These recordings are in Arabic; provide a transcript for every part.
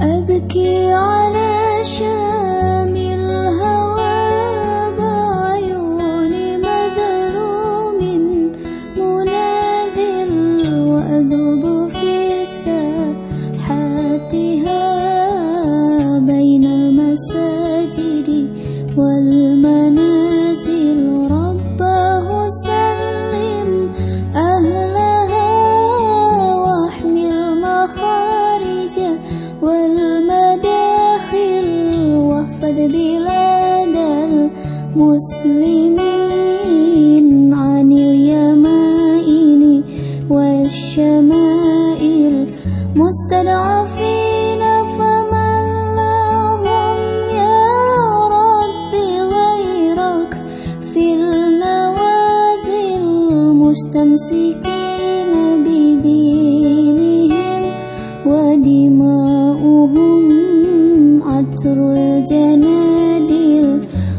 أبكي على شام الهوى بعيون مذلوم مناذر وأدب في ساحاتها بين المساجد والمنازل واحفظ بلاد المسلمين عن اليمائن والشمائل مستضعفين فمن لهم يا رب غيرك في النوازل مستمسكين بدينهم ودماؤهم.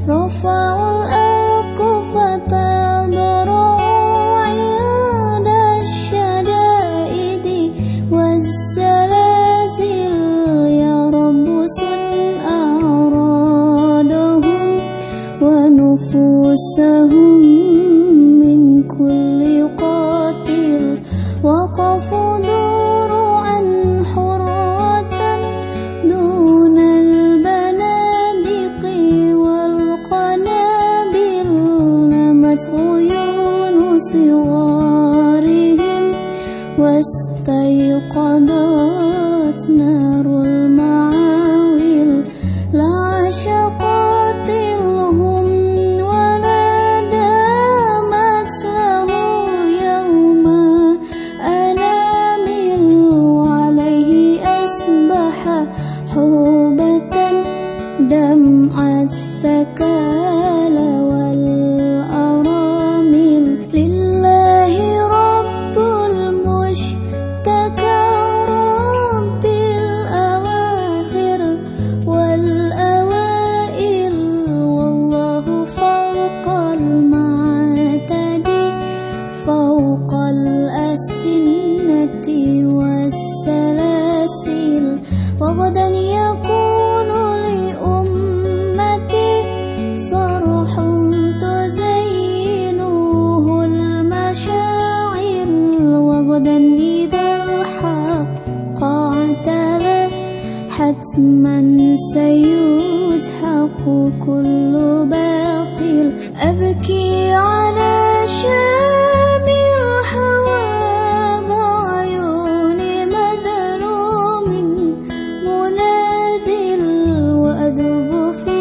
رفعوا الأكف تضرعوا عند الشدائد والزلازل أعراضهم ونفوسهم من كل قاتل واستيقظت نار المعاول حتما سيزحق كل باطل. أبكي على شام الهوى بعيون مذلوم منادل وأذب في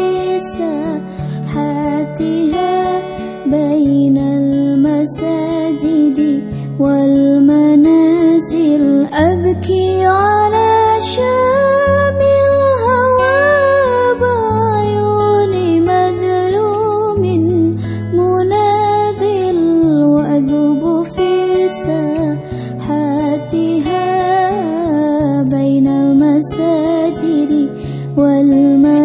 ساحاتها بين المساجد والمنازل. أبكي على والماء